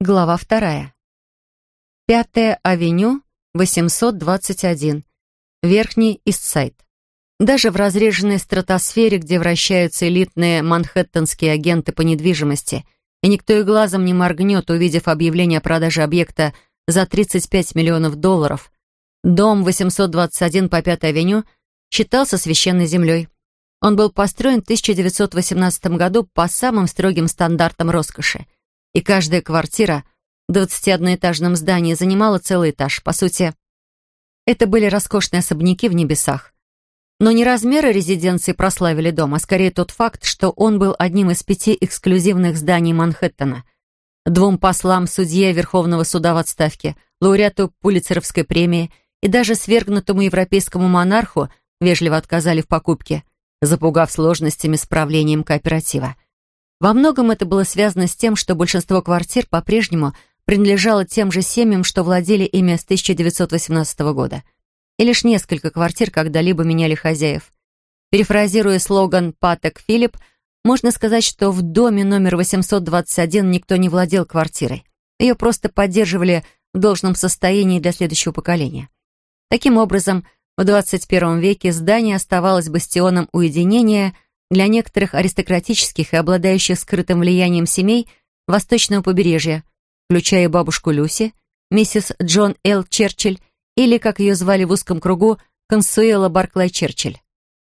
Глава вторая. Пятая авеню, 821. Верхний Истсайд. Даже в разреженной стратосфере, где вращаются элитные манхэттенские агенты по недвижимости, и никто и глазом не моргнет, увидев объявление о продаже объекта за 35 миллионов долларов, дом 821 по Пятой авеню считался священной землей. Он был построен в 1918 году по самым строгим стандартам роскоши, и каждая квартира в 21-этажном здании занимала целый этаж. По сути, это были роскошные особняки в небесах. Но не размеры резиденции прославили дом, а скорее тот факт, что он был одним из пяти эксклюзивных зданий Манхэттена. Двум послам судье Верховного суда в отставке, лауреату Пулицеровской премии и даже свергнутому европейскому монарху вежливо отказали в покупке, запугав сложностями с правлением кооператива. Во многом это было связано с тем, что большинство квартир по-прежнему принадлежало тем же семьям, что владели ими с 1918 года – и лишь несколько квартир когда-либо меняли хозяев. Перефразируя слоган «Патек Филипп», можно сказать, что в доме номер 821 никто не владел квартирой. Ее просто поддерживали в должном состоянии для следующего поколения. Таким образом, в 21 веке здание оставалось бастионом уединения для некоторых аристократических и обладающих скрытым влиянием семей восточного побережья, включая бабушку Люси, миссис Джон Л. Черчилль или, как ее звали в узком кругу, Консуэла Барклай Черчилль.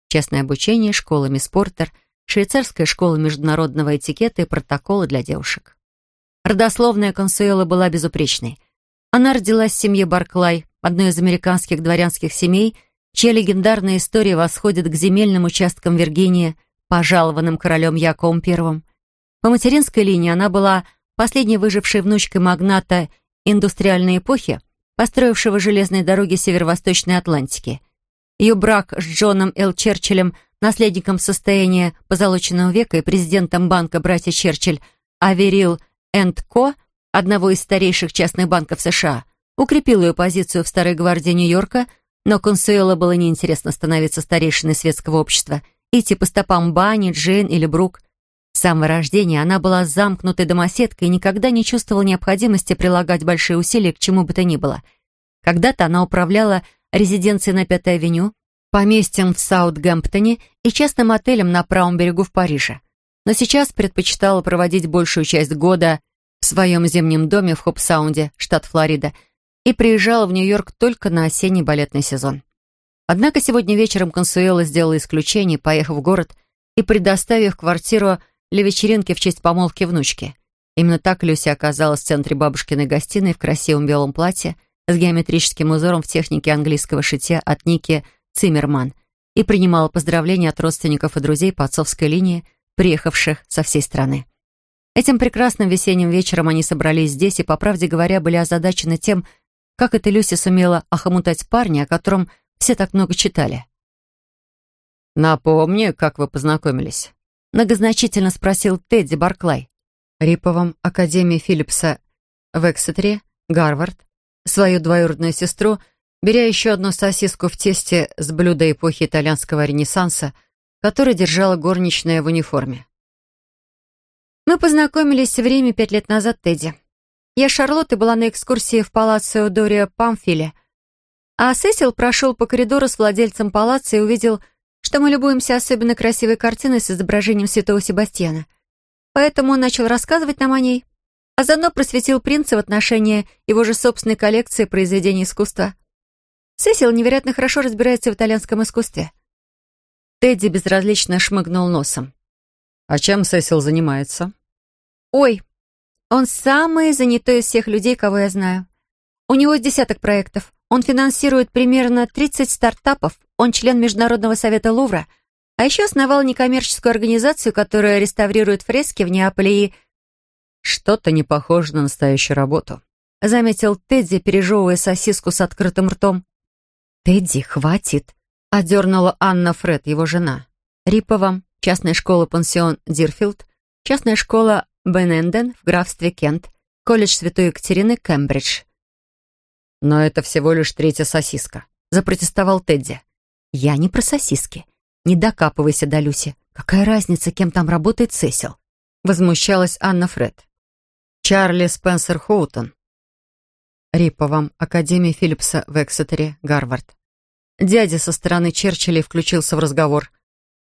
Частное обучение, школа мисс Портер, швейцарская школа международного этикета и протокола для девушек. Родословная Консуэла была безупречной. Она родилась в семье Барклай, одной из американских дворянских семей, чья легендарная история восходит к земельным участкам Виргинии, пожалованным королем Яковом I. По материнской линии она была последней выжившей внучкой магната индустриальной эпохи, построившего железные дороги Северо-Восточной Атлантики. Ее брак с Джоном Л. Черчиллем, наследником состояния позолоченного века и президентом банка «Братья Черчилль» Аверил энд Ко, одного из старейших частных банков США, укрепил ее позицию в Старой гвардии Нью-Йорка, но Консуэло было неинтересно становиться старейшиной светского общества, идти по стопам Бани, Джейн или Брук. С самого рождения она была замкнутой домоседкой и никогда не чувствовала необходимости прилагать большие усилия к чему бы то ни было. Когда-то она управляла резиденцией на Пятой авеню, поместьем в Саутгемптоне и частным отелем на правом берегу в Париже. Но сейчас предпочитала проводить большую часть года в своем зимнем доме в Хопсаунде, штат Флорида, и приезжала в Нью-Йорк только на осенний балетный сезон. Однако сегодня вечером Консуэла сделала исключение, поехав в город и предоставив квартиру для вечеринки в честь помолвки внучки. Именно так Люси оказалась в центре бабушкиной гостиной в красивом белом платье с геометрическим узором в технике английского шитья от Ники Циммерман и принимала поздравления от родственников и друзей по отцовской линии, приехавших со всей страны. Этим прекрасным весенним вечером они собрались здесь и, по правде говоря, были озадачены тем, как эта Люси сумела охомутать парня, о котором все так много читали. «Напомни, как вы познакомились», Многозначительно спросил Тедди Барклай. Риповом Академии Филлипса в Эксетере, Гарвард, свою двоюродную сестру, беря еще одну сосиску в тесте с блюда эпохи итальянского ренессанса, которое держала горничная в униформе. Мы познакомились в Риме пять лет назад, Тедди. Я Шарлотта была на экскурсии в палаццо Дорио Памфиле, а Сесил прошел по коридору с владельцем палаца и увидел что мы любуемся особенно красивой картиной с изображением святого Себастьяна. Поэтому он начал рассказывать нам о ней, а заодно просветил принца в отношении его же собственной коллекции произведений искусства. Сесил невероятно хорошо разбирается в итальянском искусстве. Тедди безразлично шмыгнул носом. «А чем Сесил занимается?» «Ой, он самый занятой из всех людей, кого я знаю. У него десяток проектов. Он финансирует примерно 30 стартапов, он член Международного совета Лувра, а еще основал некоммерческую организацию, которая реставрирует фрески в Неаполе и... «Что-то не похоже на настоящую работу», — заметил Тедди, пережевывая сосиску с открытым ртом. «Тедди, хватит», — одернула Анна Фред, его жена. Риповом, частная школа-пансион Дирфилд, частная школа Бененден в графстве Кент, колледж Святой Екатерины, Кембридж. «Но это всего лишь третья сосиска», — запротестовал Тедди. «Я не про сосиски. Не докапывайся до Люси. Какая разница, кем там работает Сесил?» Возмущалась Анна Фред. Чарли Спенсер Хоутон. Риповом, Академии Филлипса в Эксетере, Гарвард. Дядя со стороны Черчилля включился в разговор.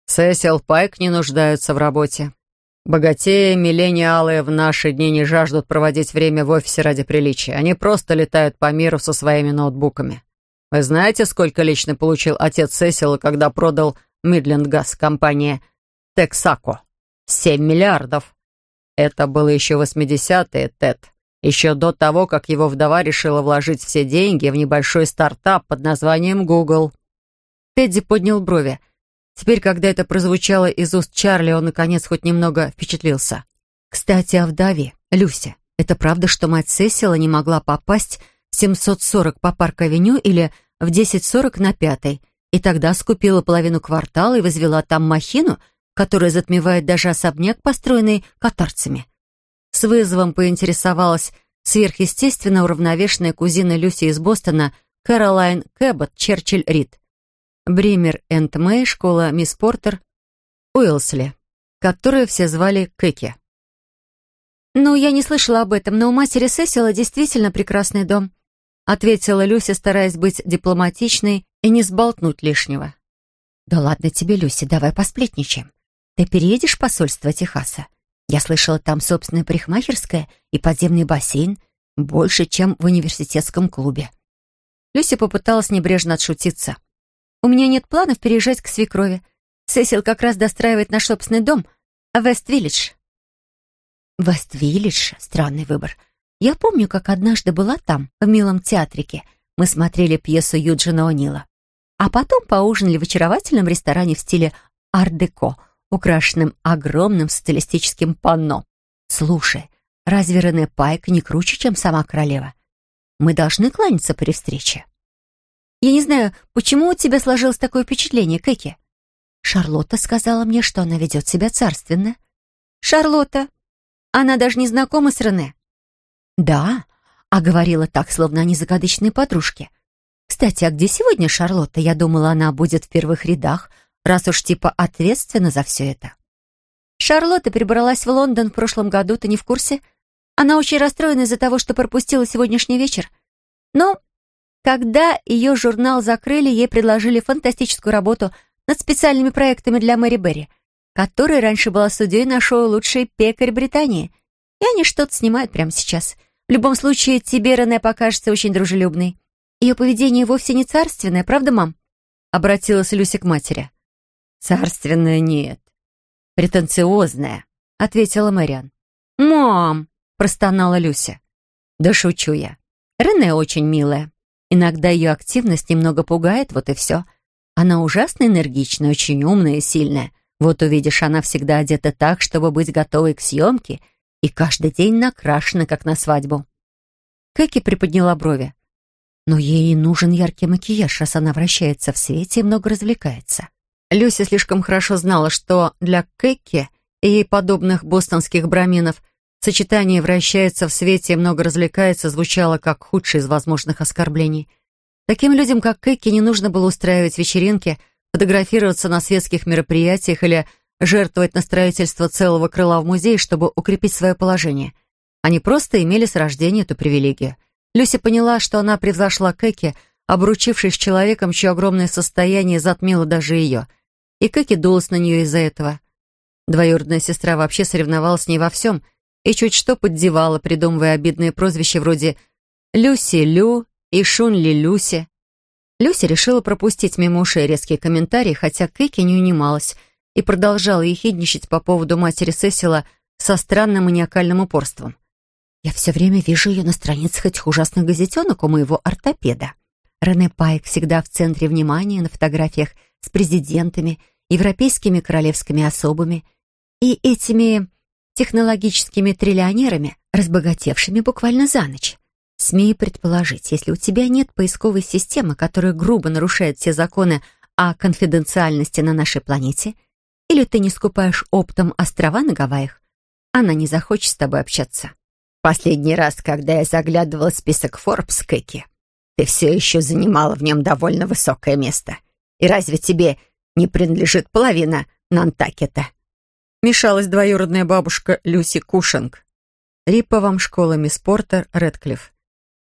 «Сесил Пайк не нуждаются в работе. Богатеи, миллениалы в наши дни не жаждут проводить время в офисе ради приличия. Они просто летают по миру со своими ноутбуками. Вы знаете, сколько лично получил отец Сесила, когда продал Мидленд Газ компании Тексако? Семь миллиардов. Это было еще 80-е, Тед. Еще до того, как его вдова решила вложить все деньги в небольшой стартап под названием Google. Тедди поднял брови. Теперь, когда это прозвучало из уст Чарли, он, наконец, хоть немного впечатлился. «Кстати, о вдове. Люся, это правда, что мать Сесила не могла попасть в 740 по Парк-авеню или в 1040 на Пятой, и тогда скупила половину квартала и возвела там махину, которая затмевает даже особняк, построенный катарцами?» С вызовом поинтересовалась сверхъестественно уравновешенная кузина Люси из Бостона Кэролайн Кэббот Черчилль Рид. Бример энд Мэй, школа мисс Портер, Уилсли, которую все звали Кэки. «Ну, я не слышала об этом, но у матери Сесила действительно прекрасный дом», ответила Люся, стараясь быть дипломатичной и не сболтнуть лишнего. «Да ладно тебе, Люси, давай посплетничаем. Ты переедешь в посольство Техаса? Я слышала, там собственная парикмахерская и подземный бассейн, больше, чем в университетском клубе». Люся попыталась небрежно отшутиться. У меня нет планов переезжать к свекрови. Сесил как раз достраивает наш собственный дом, в Вест-Виллидж». «Вест-Виллидж? Странный выбор. Я помню, как однажды была там, в милом театрике. Мы смотрели пьесу Юджина О'Нила. А потом поужинали в очаровательном ресторане в стиле ар-деко, украшенном огромным социалистическим панно. Слушай, разве Рене Пайк не круче, чем сама королева? Мы должны кланяться при встрече. Я не знаю, почему у тебя сложилось такое впечатление, Кэки?» Шарлотта сказала мне, что она ведет себя царственно. «Шарлотта? Она даже не знакома с Рене?» «Да, а говорила так, словно они закадычные подружки. Кстати, а где сегодня Шарлотта? Я думала, она будет в первых рядах, раз уж типа ответственна за все это». «Шарлотта прибралась в Лондон в прошлом году, ты не в курсе? Она очень расстроена из-за того, что пропустила сегодняшний вечер. Но когда ее журнал закрыли, ей предложили фантастическую работу над специальными проектами для Мэри Берри, которая раньше была судьей на шоу «Лучший пекарь Британии». И они что-то снимают прямо сейчас. В любом случае, тебе Рене покажется очень дружелюбной. Ее поведение вовсе не царственное, правда, мам?» Обратилась Люся к матери. «Царственное нет. Претенциозное», — ответила Мэриан. «Мам!» — простонала Люся. «Да шучу я. Рене очень милая. Иногда ее активность немного пугает, вот и все. Она ужасно энергичная, очень умная и сильная. Вот увидишь, она всегда одета так, чтобы быть готовой к съемке, и каждый день накрашена, как на свадьбу. Кэки приподняла брови. Но ей нужен яркий макияж, раз она вращается в свете и много развлекается. Люся слишком хорошо знала, что для Кэки и ей подобных бостонских браминов Сочетание «вращается в свете и много развлекается» звучало как худшее из возможных оскорблений. Таким людям, как Кэки, не нужно было устраивать вечеринки, фотографироваться на светских мероприятиях или жертвовать на строительство целого крыла в музее, чтобы укрепить свое положение. Они просто имели с рождения эту привилегию. Люси поняла, что она превзошла Кэки, обручившись с человеком, чье огромное состояние затмило даже ее. И Кэки дулась на нее из-за этого. Двоюродная сестра вообще соревновалась с ней во всем — и чуть что поддевала, придумывая обидные прозвища вроде «Люси Лю» и «Шунли Люси». Люси решила пропустить мимо ушей резкие комментарии, хотя Кэки не унималась и продолжала ехидничать по поводу матери Сесила со странным маниакальным упорством. «Я все время вижу ее на страницах этих ужасных газетенок у моего ортопеда. Рене Пайк всегда в центре внимания на фотографиях с президентами, европейскими королевскими особами и этими технологическими триллионерами, разбогатевшими буквально за ночь. Смею предположить, если у тебя нет поисковой системы, которая грубо нарушает все законы о конфиденциальности на нашей планете, или ты не скупаешь оптом острова на Гавайях, она не захочет с тобой общаться. Последний раз, когда я заглядывала в список Forbes, Кэки, ты все еще занимала в нем довольно высокое место. И разве тебе не принадлежит половина Нантакета? Мешалась двоюродная бабушка Люси Кушинг. Риповом школы мисс Портер, Редклифф.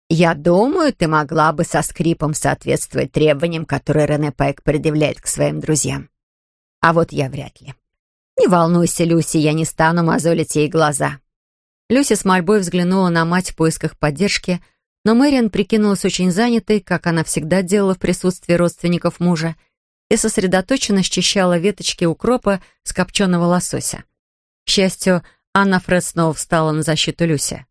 «Я думаю, ты могла бы со скрипом соответствовать требованиям, которые Рене Пайк предъявляет к своим друзьям. А вот я вряд ли. Не волнуйся, Люси, я не стану мозолить ей глаза». Люси с мольбой взглянула на мать в поисках поддержки, но Мэриан прикинулась очень занятой, как она всегда делала в присутствии родственников мужа, и сосредоточенно счищала веточки укропа с копченого лосося. К счастью, Анна Фред снова встала на защиту Люси.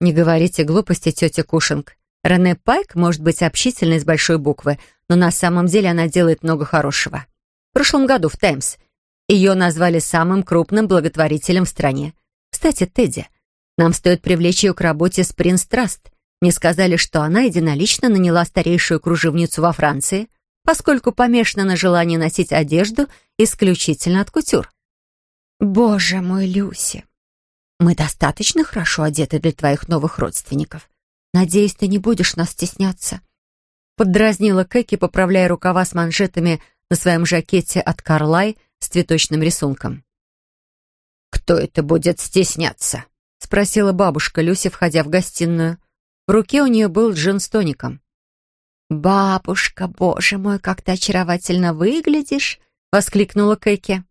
«Не говорите глупости, тетя Кушинг. Рене Пайк может быть общительной с большой буквы, но на самом деле она делает много хорошего. В прошлом году в «Таймс» ее назвали самым крупным благотворителем в стране. Кстати, Тедди, нам стоит привлечь ее к работе с Принц Траст. Мне сказали, что она единолично наняла старейшую кружевницу во Франции, поскольку помешана на желании носить одежду исключительно от кутюр. «Боже мой, Люси, мы достаточно хорошо одеты для твоих новых родственников. Надеюсь, ты не будешь нас стесняться». Поддразнила Кэки, поправляя рукава с манжетами на своем жакете от Карлай с цветочным рисунком. «Кто это будет стесняться?» — спросила бабушка Люси, входя в гостиную. В руке у нее был джин с тоником. «Бабушка, боже мой, как ты очаровательно выглядишь!» — воскликнула Кэки.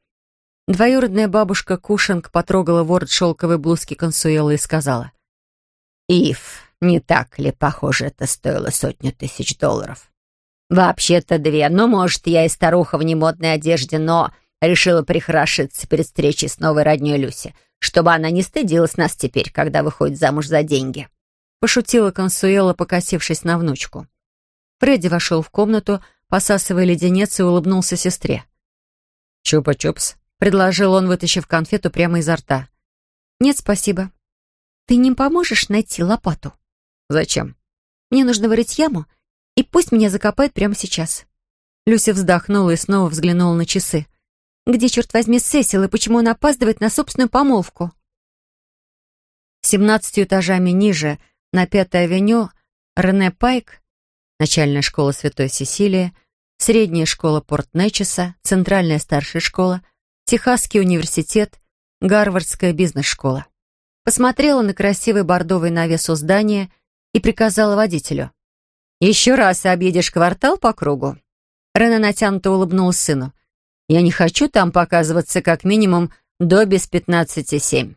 Двоюродная бабушка Кушинг потрогала ворот шелковой блузки Консуэлы и сказала. «Ив, не так ли, похоже, это стоило сотню тысяч долларов?» «Вообще-то две. Ну, может, я и старуха в немодной одежде, но решила прихорошиться перед встречей с новой роднёй Люси, чтобы она не стыдилась нас теперь, когда выходит замуж за деньги». Пошутила Консуэла, покосившись на внучку. Фредди вошел в комнату, посасывая леденец, и улыбнулся сестре. «Чупа-чупс», предложил он, вытащив конфету прямо изо рта. «Нет, спасибо. Ты не поможешь найти лопату?» «Зачем?» «Мне нужно вырыть яму, и пусть меня закопают прямо сейчас». Люся вздохнула и снова взглянула на часы. «Где, черт возьми, Сесил, и почему он опаздывает на собственную помолвку?» Семнадцатью этажами ниже, на Пятой авеню, Рене Пайк, начальная школа Святой Сесилии, средняя школа Порт-Нечеса, центральная старшая школа — Техасский университет, Гарвардская бизнес-школа. Посмотрела на красивый бордовый навес у здания и приказала водителю. «Еще раз объедешь квартал по кругу». Рена натянуто улыбнулась сыну. «Я не хочу там показываться как минимум до без пятнадцати семь».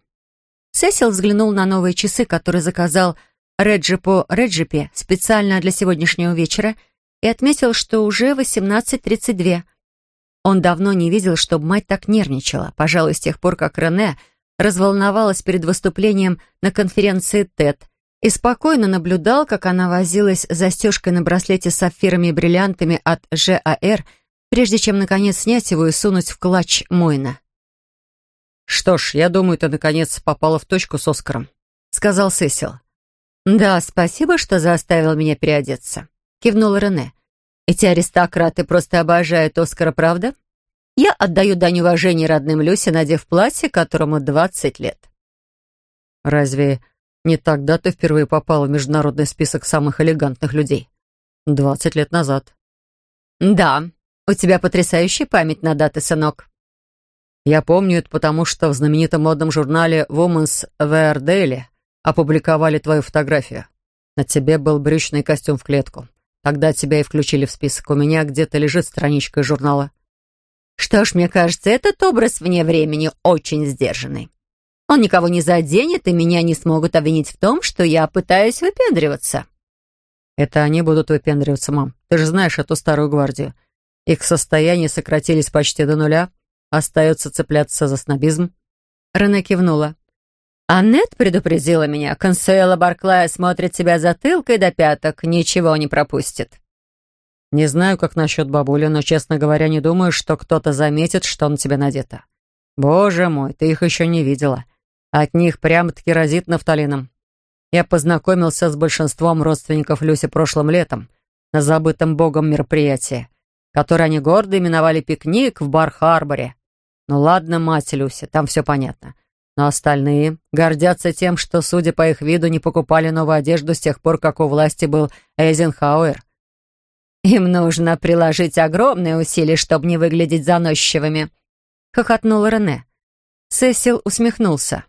Сесил взглянул на новые часы, которые заказал Реджи по Реджипе специально для сегодняшнего вечера и отметил, что уже восемнадцать тридцать две. Он давно не видел, чтобы мать так нервничала, пожалуй, с тех пор, как Рене разволновалась перед выступлением на конференции ТЭД и спокойно наблюдал, как она возилась с застежкой на браслете с сапфирами и бриллиантами от ЖАР, прежде чем, наконец, снять его и сунуть в клатч Мойна. «Что ж, я думаю, ты, наконец, попала в точку с Оскаром», — сказал Сесил. «Да, спасибо, что заставил меня переодеться», — кивнула Рене. Эти аристократы просто обожают Оскара, правда? Я отдаю дань уважения родным Люсе, надев платье, которому 20 лет. Разве не тогда ты впервые попала в международный список самых элегантных людей? 20 лет назад. Да, у тебя потрясающая память на даты, сынок. Я помню это потому, что в знаменитом модном журнале Women's Wear Daily опубликовали твою фотографию. На тебе был брючный костюм в клетку. Тогда тебя и включили в список. У меня где-то лежит страничка из журнала. Что ж, мне кажется, этот образ вне времени очень сдержанный. Он никого не заденет, и меня не смогут обвинить в том, что я пытаюсь выпендриваться. Это они будут выпендриваться, мам. Ты же знаешь эту старую гвардию. Их состояния сократились почти до нуля. Остается цепляться за снобизм. Рене кивнула. Аннет предупредила меня. Консуэла Барклая смотрит себя затылкой до пяток, ничего не пропустит. Не знаю, как насчет бабули, но, честно говоря, не думаю, что кто-то заметит, что на тебе надето. Боже мой, ты их еще не видела. От них прямо-таки разит нафталином. Я познакомился с большинством родственников Люси прошлым летом на забытом богом мероприятии, которое они гордо именовали пикник в Бар-Харборе. Ну ладно, мать Люси, там все понятно. Но остальные гордятся тем, что, судя по их виду, не покупали новую одежду с тех пор, как у власти был Эйзенхауэр. «Им нужно приложить огромные усилия, чтобы не выглядеть заносчивыми», — хохотнула Рене. Сесил усмехнулся.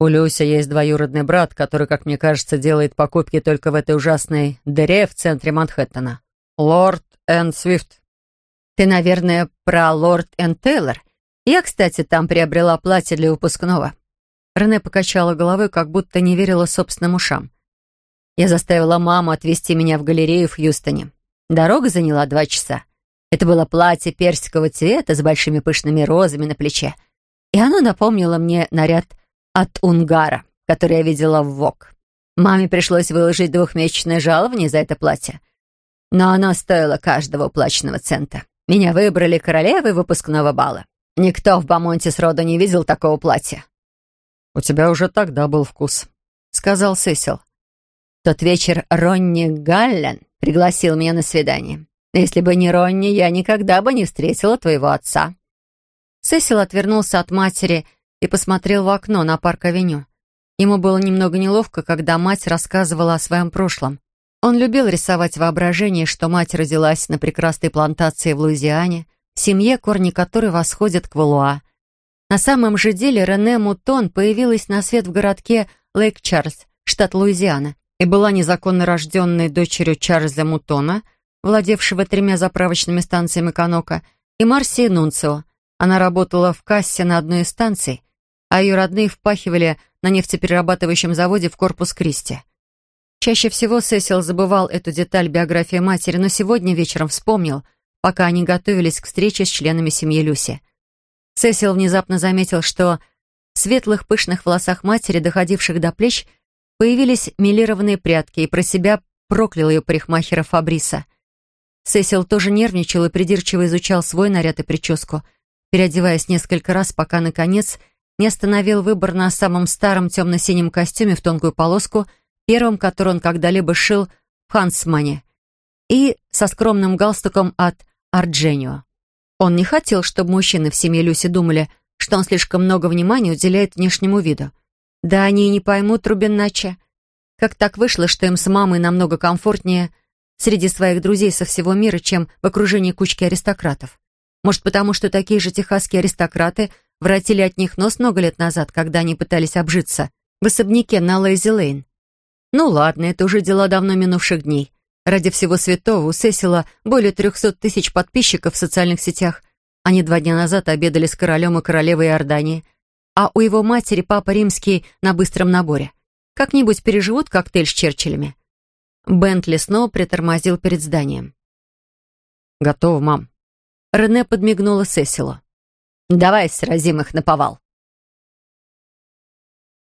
У Люся есть двоюродный брат, который, как мне кажется, делает покупки только в этой ужасной дыре в центре Манхэттена. Лорд Энн Свифт. Ты, наверное, про лорд Энн Тейлор. Я, кстати, там приобрела платье для выпускного. Рене покачала головой, как будто не верила собственным ушам. Я заставила маму отвезти меня в галерею в Хьюстоне. Дорога заняла два часа. Это было платье персикового цвета с большими пышными розами на плече. И оно напомнило мне наряд от Унгара, который я видела в ВОК. Маме пришлось выложить двухмесячное жалование за это платье. Но оно стоило каждого уплаченного цента. Меня выбрали королевой выпускного бала. Никто в Бамонте сроду не видел такого платья. «У тебя уже тогда был вкус», — сказал Сесил. Тот вечер Ронни Галлен пригласил меня на свидание. Если бы не Ронни, я никогда бы не встретила твоего отца». Сесил отвернулся от матери и посмотрел в окно на парк-авеню. Ему было немного неловко, когда мать рассказывала о своем прошлом. Он любил рисовать воображение, что мать родилась на прекрасной плантации в Луизиане, семье, корни которой восходят к Валуа. На самом же деле Рене Мутон появилась на свет в городке Лейк-Чарльз, штат Луизиана, и была незаконно рожденной дочерью Чарльза Мутона, владевшего тремя заправочными станциями Канока, и Марсии Нунцио. Она работала в кассе на одной из станций, а ее родные впахивали на нефтеперерабатывающем заводе в Корпус Кристи. Чаще всего Сесил забывал эту деталь биографии матери, но сегодня вечером вспомнил, пока они готовились к встрече с членами семьи Люси. Сесил внезапно заметил, что в светлых пышных волосах матери, доходивших до плеч, Появились милированные прятки, и про себя проклял ее парикмахера Фабриса. Сесил тоже нервничал и придирчиво изучал свой наряд и прическу, переодеваясь несколько раз, пока, наконец, не остановил выбор на самом старом темно-синем костюме в тонкую полоску, первом, который он когда-либо шил в Хансмане, и со скромным галстуком от Ардженио. Он не хотел, чтобы мужчины в семье Люси думали, что он слишком много внимания уделяет внешнему виду. Да они и не поймут Рубинача. Как так вышло, что им с мамой намного комфортнее среди своих друзей со всего мира, чем в окружении кучки аристократов? Может, потому что такие же техасские аристократы воротили от них нос много лет назад, когда они пытались обжиться в особняке на Лейзи-Лейн? Ну ладно, это уже дела давно минувших дней. Ради всего святого у Сесила более трехсот тысяч подписчиков в социальных сетях. Они два дня назад обедали с королем и королевой Иордании – а у его матери папа римский на быстром наборе. Как-нибудь переживут коктейль с Черчиллями. Бентли снова притормозил перед зданием. «Готово, мам». Рене подмигнула Сесилу. «Давай сразим их на повал».